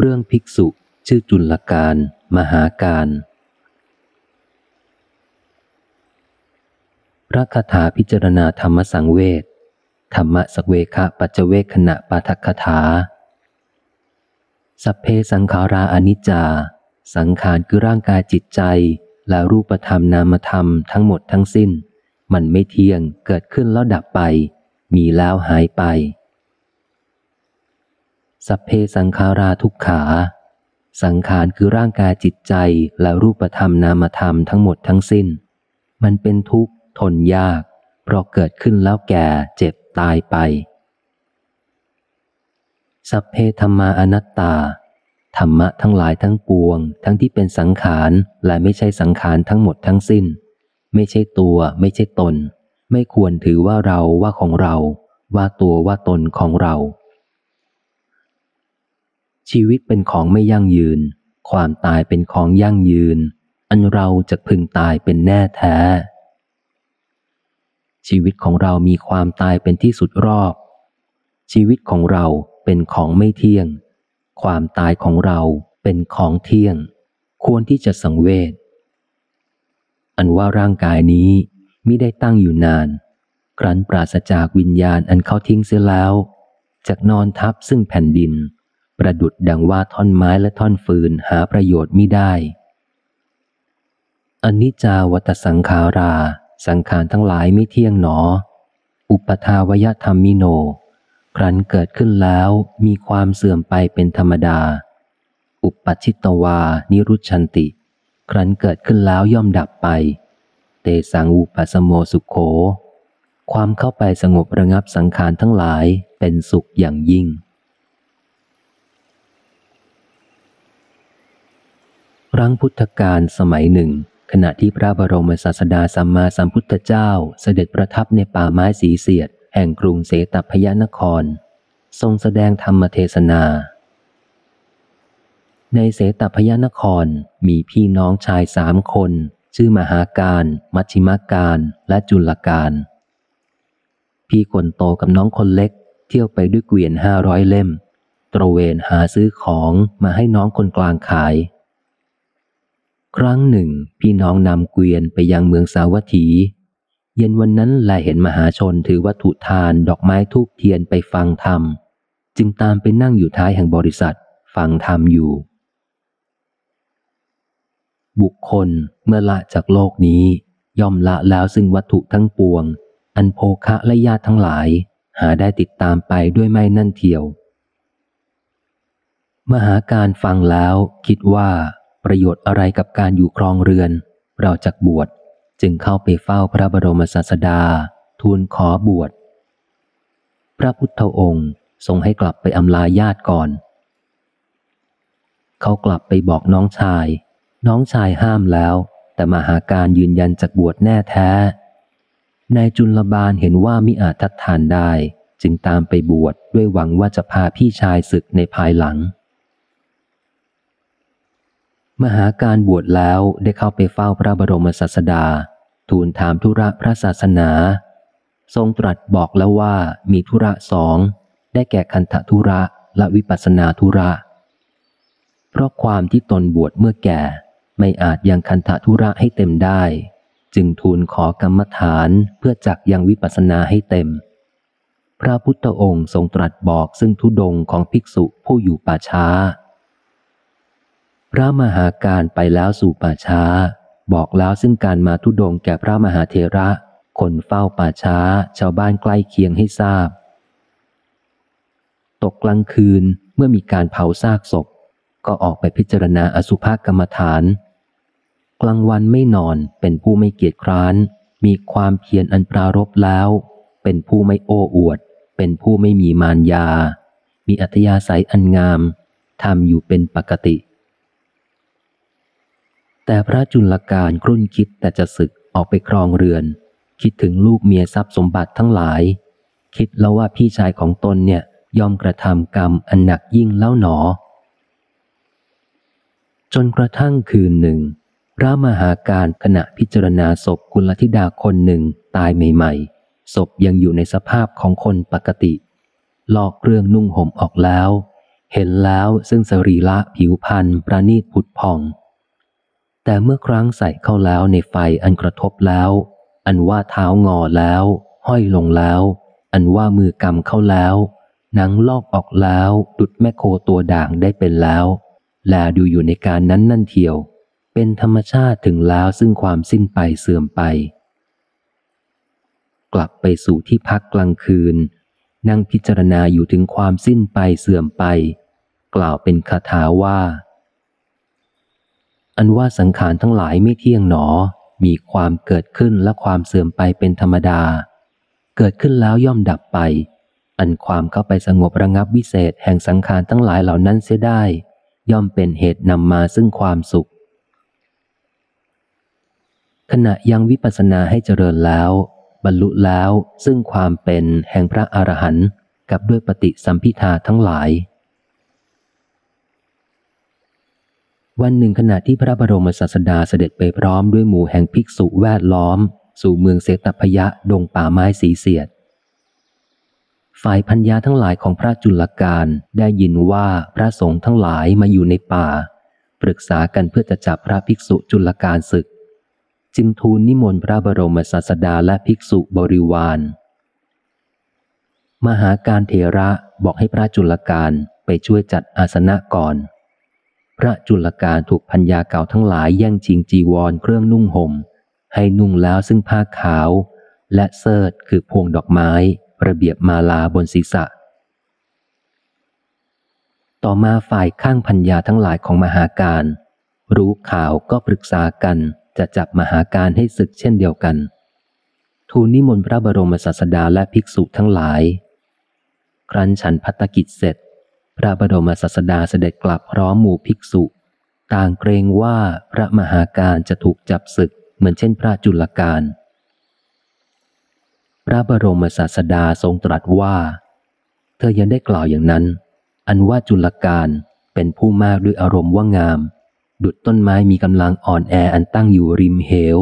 เรื่องภิกษุชื่อจุลการ มหาการ พระคาถาพิจารณาธรรมสังเวชธรรมสเวคะปัจเจเวคขณะปาทคถา สัพเพสังขาราอนิจจา สังขารคือร่างกายจิตใจ และรูปธรรมนามธรรมทั้งหมดทั้งสิ้น มันไม่เที่ยงเกิดขึ้นแล้วดับไป มีแล้วหายไป สัพเพสังขาราทุกขา สังขารคือร่างกายจิตใจและรูปธรรมนามธรรมทั้งหมดทั้งสิ้น มันเป็นทุกข์ทนยาก เพราะเกิดขึ้นแล้วแก่เจ็บตายไป สัพเพธรรมาอนัตตา ธรรมะทั้งหลายทั้งปวง ทั้งที่เป็นสังขารและไม่ใช่สังขารทั้งหมดทั้งสิ้น ไม่ใช่ตัว ไม่ใช่ตน ไม่ควรถือว่าเราว่าของเรา ว่าตัวว่าตนของเรา ชีวิตเป็นของไม่ยั่งยืน ความตายเป็นของยั่งยืน อันเราจะพึงตายเป็นแน่แท้ ชีวิตของเรามีความตายเป็นที่สุดรอบ ชีวิตของเราเป็นของไม่เที่ยง ความตายของเราเป็นของเที่ยง ควรที่จะสังเวช อันว่าร่างกายนี้มิได้ตั้งอยู่นาน ครั้นปราศจากวิญญาณอันเขาทิ้งเสียแล้ว จากนอนทับซึ่งแผ่นดิน ประดุดดังว่าท่อนไม้และท่อนฟืนหาประโยชน์ไม่ได้อนิจจาวัตสังขารา สังขารทั้งหลายไม่เที่ยงหนอ อุปทาวยธรรมมิโน ครั้นเกิดขึ้นแล้วมีความเสื่อมไปเป็นธรรมดา อุปชิตวา นิรุชันติ ครั้นเกิดขึ้นแล้วย่อมดับไป เตสังอุปสโมสุขโข ความเข้าไปสงบระงับสังขารทั้งหลายเป็นสุขอย่างยิ่ง ครั้งพุทธกาลสมัยหนึ่ง ขณะที่พระบรมศาสดาสัมมาสัมพุทธเจ้าเสด็จประทับในป่าไม้สีเสียด แห่งกรุงเสตพยานคร ทรงแสดงธรรมเทศนา ในเสตพยานครมีพี่น้องชายสามคน ชื่อมหาการ มัชิมาการและจุลการ พี่คนโตกับน้องคนเล็ก เที่ยวไปด้วยเกวียนห้าร้อยเล่ม ตระเวนหาซื้อของมาให้น้องคนกลางขาย ครั้งหนึ่ง พี่น้องนำเกวียนไปยังเมืองสาวัตถี เย็นวันนั้นแลเห็นมหาชนถือวัตถุทานดอกไม้ทูบเทียนไปฟังธรรม จึงตามไปนั่งอยู่ท้ายแห่งบริษัท ฟังธรรมอยู่ บุคคลเมื่อละจากโลกนี้ ย่อมละแล้วซึ่งวัตถุทั้งปวง อันโภคะและญาติทั้งหลาย หาได้ติดตามไปด้วยไม่นั่นเทียวมหาการฟังแล้วคิดว่า ประโยชน์อะไรกับการอยู่ครองเรือน เราจักบวชจึงเข้าไปเฝ้าพระบรมศาสดา ทูลขอบวช พระพุทธองค์ทรงให้กลับไปอำลาญาติก่อน เขากลับไปบอกน้องชาย น้องชายห้ามแล้ว แต่มาหาการยืนยันจักบวชแน่แท้นายจุลบาลเห็นว่ามิอาจทัดทานได้ จึงตามไปบวชดด้วยหวังว่าจะพาพี่ชายศึกในภายหลัง มหาการบวชแล้วได้เข้าไปเฝ้าพระบรมศาสดา ทูลถามธุระพระศาสนา ทรงตรัสบอกแล้วว่ามีธุระสอง ได้แก่คันธธุระและวิปัสนาธุระ เพราะความที่ตนบวชเมื่อแก่ไม่อาจยังคันธธุระให้เต็มได้ จึงทูลขอกรรมฐานเพื่อจักยังวิปัสนาให้เต็ม พระพุทธองค์ทรงตรัสบอกซึ่งทุดงของภิกษุผู้อยู่ป่าช้า พระมหาการไปแล้วสู่ป่าช้า บอกแล้วซึ่งการมาทุดงแก่พระมหาเทระ คนเฝ้าป่าช้า ชาวบ้านใกล้เคียงให้ทราบ ตกกลางคืนเมื่อมีการเผาซากศพ ก็ออกไปพิจารณาอสุภกรรมฐาน กลางวันไม่นอนเป็นผู้ไม่เกียจคร้าน มีความเพียรอันปรารบแล้ว เป็นผู้ไม่โอ้อวด เป็นผู้ไม่มีมารยา มีอัธยาศัยอันงามทำอยู่เป็นปกติ แต่พระจุลการครุ่นคิดแต่จะศึกออกไปครองเรือน คิดถึงลูกเมียทรัพย์สมบัติทั้งหลาย คิดแล้วว่าพี่ชายของตนเนี่ยยอมกระทำกรรมอันหนักยิ่งแล้วหนอ จนกระทั่งคืนหนึ่ง พระมหาการขณะพิจารณาศพกุลธิดาคนหนึ่งตายใหม่ๆศพยังอยู่ในสภาพของคนปกติ ลอกเรื่องนุ่งห่มออกแล้ว เห็นแล้วซึ่งสรีละผิวพันธ์ประณีตผุดผ่อง แต่เมื่อครั้งใส่เข้าแล้วในไฟอันกระทบแล้ว อันว่าเท้างอแล้ว ห้อยลงแล้ว อันว่ามือกำเข้าแล้ว หนังลอกออกแล้ว ดุดแม่โคตัวด่างได้เป็นแล้ว แลดูอยู่ในการนั้นนั่นเทียว เป็นธรรมชาติถึงแล้วซึ่งความสิ้นไปเสื่อมไป กลับไปสู่ที่พักกลางคืน นั่งพิจารณาอยู่ถึงความสิ้นไปเสื่อมไป กล่าวเป็นคาถาว่า อันว่าสังขารทั้งหลายไม่เที่ยงหนอ มีความเกิดขึ้นและความเสื่อมไปเป็นธรรมดา เกิดขึ้นแล้วย่อมดับไป อันความเข้าไปสงบระงับวิเศษแห่งสังขารทั้งหลายเหล่านั้นเสียได้ ย่อมเป็นเหตุนำมาซึ่งความสุข ขณะยังวิปัสสนาให้เจริญแล้ว บรรลุแล้วซึ่งความเป็นแห่งพระอรหันต์กับด้วยปฏิสัมพิทาทั้งหลาย วันหนึ่งขณะที่พระบรมศาสดาเสด็จไปพร้อมด้วยหมู่แห่งภิกษุแวดล้อม สู่เมืองเสตพยะดงป่าไม้สีเสียด ฝ่ายพัญญาทั้งหลายของพระจุลการได้ยินว่าพระสงฆ์ทั้งหลายมาอยู่ในป่า ปรึกษากันเพื่อจะจับพระภิกษุจุลการศึก จึงทูลนิมนต์พระบรมศาสดาและภิกษุบริวาร มหาการเถระบอกให้พระจุลการไปช่วยจัดอาสนะก่อน พระจุลการถูกพัญญาเก่าทั้งหลายแย่งชิงจีวรเครื่องนุ่งหม่ม ให้นุ่งแล้วซึ่งผ้าขาว และเสิร์ตคือพวงดอกไม้ระเบียบมาลาบนศีรษะ ต่อมาฝ่ายข้างพัญญาทั้งหลายของมหาการ รู้ข่าวก็ปรึกษากันจะจับมหาการให้ศึกเช่นเดียวกัน ทูลนิมนต์พระบรมศาสดาและภิกษุทั้งหลาย ครั้นฉันพัตกิจเสร็จ พระบรมศาสดาเสด็จกลับพร้อมหมู่ภิกษุ ต่างเกรงว่าพระมหาการจะถูกจับศึกเหมือนเช่นพระจุลการ พระบรมศาสดาทรงตรัสว่า เธอยังได้กล่าวอย่างนั้น อันว่าจุลการเป็นผู้มากด้วยอารมณ์ว่างาม ดุดต้นไม้มีกำลังอ่อนแออันตั้งอยู่ริมเหว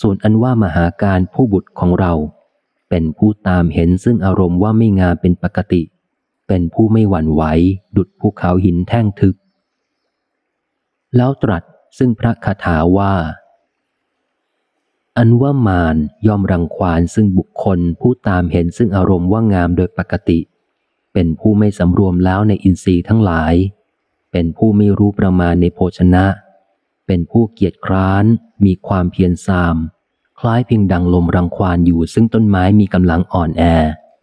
ส่วนอันว่ามหาการผู้บุตรของเรา เป็นผู้ตามเห็นซึ่งอารมณ์ว่าไม่งามเป็นปกติ เป็นผู้ไม่หวั่นไหวดุดภูเขาหินแท่งทึบแล้วตรัสซึ่งพระคาถาว่า อันว่ามารย่อมรังควานซึ่งบุคคลผู้ตามเห็นซึ่งอารมณ์ว่างามโดยปกติ เป็นผู้ไม่สำรวมแล้วในอินทรีย์ทั้งหลาย เป็นผู้ไม่รู้ประมาณในโภชนะ เป็นผู้เกียจคร้าน มีความเพียรซาม คล้ายเพียงดังลมรังควานอยู่ซึ่งต้นไม้มีกำลังอ่อนแอ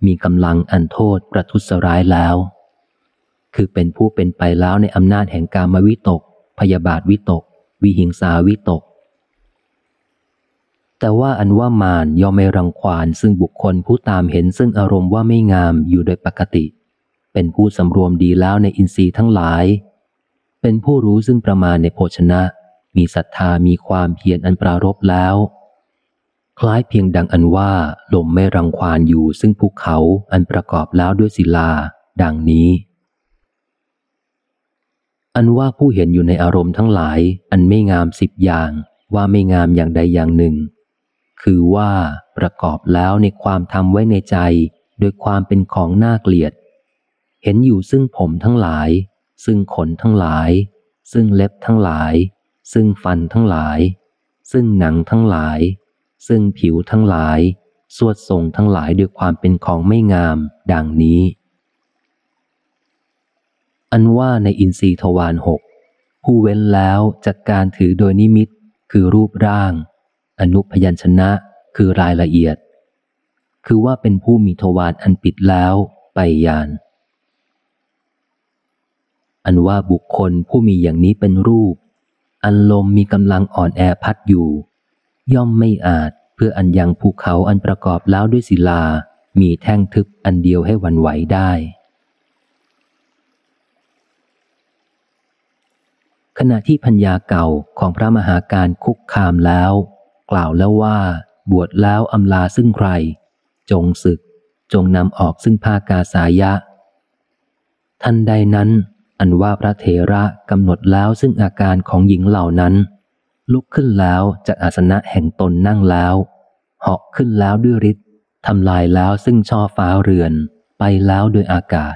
มีกำลังอันโทษประทุษร้ายแล้ว คือเป็นผู้เป็นไปแล้วในอำนาจแห่งการมวิตก พยาบาทวิตก วิหิงสาวิตก แต่ว่าอันว่ามานย่อมไม่รังควานซึ่งบุคคลผู้ตามเห็นซึ่งอารมณ์ว่าไม่งามอยู่โดยปกติ เป็นผู้สำรวมดีแล้วในอินทรีย์ทั้งหลาย เป็นผู้รู้ซึ่งประมาณในโภชนะ มีศรัทธามีความเพียรอันปรารบแล้ว คล้ายเพียงดังอันว่าลมไม่รังควานอยู่ซึ่งภูเขาอันประกอบแล้วด้วยศิลา ดังนี้ อันว่าผู้เห็นอยู่ในอารมณ์ทั้งหลาย อันไม่งามสิบอย่างว่าไม่งามอย่างใดอย่างหนึ่ง คือว่าประกอบแล้วในความทำไว้ในใจ โดยความเป็นของน่าเกลียด เห็นอยู่ซึ่งผมทั้งหลาย ซึ่งขนทั้งหลาย ซึ่งเล็บทั้งหลาย ซึ่งฟันทั้งหลาย ซึ่งหนังทั้งหลาย ซึ่งผิวทั้งหลาย สวดทรงทั้งหลายด้วยความเป็นของไม่งาม ดังนี้ อันว่าในอินทรีทวารหกผู้เว้นแล้วจากการถือโดยนิมิต คือรูปร่าง อนุพยัญชนะคือรายละเอียด คือว่าเป็นผู้มีทวารอันปิดแล้วไปยาน อันว่าบุคคลผู้มีอย่างนี้เป็นรูป อันลมมีกำลังอ่อนแอพัดอยู่ ย่อมไม่อาจเพื่ออันยังภูเขาอันประกอบแล้วด้วยศิลา มีแท่งทึบอันเดียวให้วันไหวได้ ขณะที่พัญญาเก่าของพระมหาการคุกคามแล้ว กล่าวแล้วว่า บวชแล้วอำลาซึ่งใคร จงศึก จงนำออกซึ่งผ้ากาสายะ ท่านใดนั้น อันว่าพระเถระกำหนดแล้วซึ่งอาการของหญิงเหล่านั้น ลุกขึ้นแล้วจากอาสนะแห่งตนนั่งแล้ว เหาะขึ้นแล้วด้วยฤทธิ์ทำลายแล้วซึ่งช่อฟ้าเรือน ไปแล้วโดยอากาศ